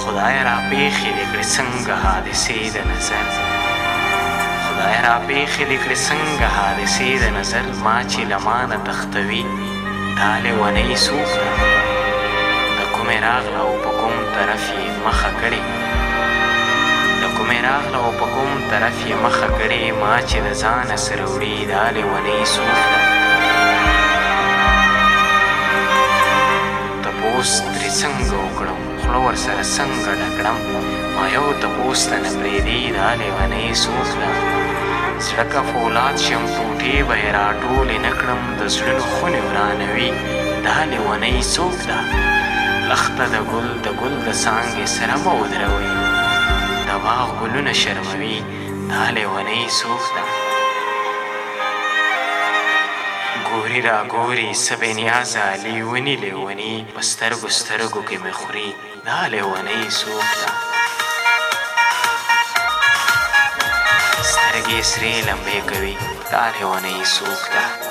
خدای را پېښې دې کړې څنګه حادثې د نظر خدای را پېښې دې کړې څنګه حادثې د نظر ما چې له مانه تښتوي دا لېونۍ څوک ده د کومې راغله او په کوم طرف یې مخه کړې د کومې راغله او په کوم طرف یې مخه کړې ما چې له ځانه سره وړي دا لېونۍ څوک ده تپوس ترې څنګه وکړم خوله ورسره څنګه ډکړم ما یو تپوس ته نه پرېږدي دا لېونۍ څوک ده زړه که فولاد شم ټوټې به یې راټولې نه کړم د زړونو خونې ورانوي دا لېونۍ څوک ده لښته د ګل د ګل د څانګې سره مه ودروئ د باغ ګلونه شرموي دا لیونۍ څوک ده ګوري را ګوري څه بې نیازه لیوني لیوني په سترګو سترګو کې مې خوري دا لیونۍ څوک ده سترګې سرې لمبې کوي دا لیونۍ څوک ده.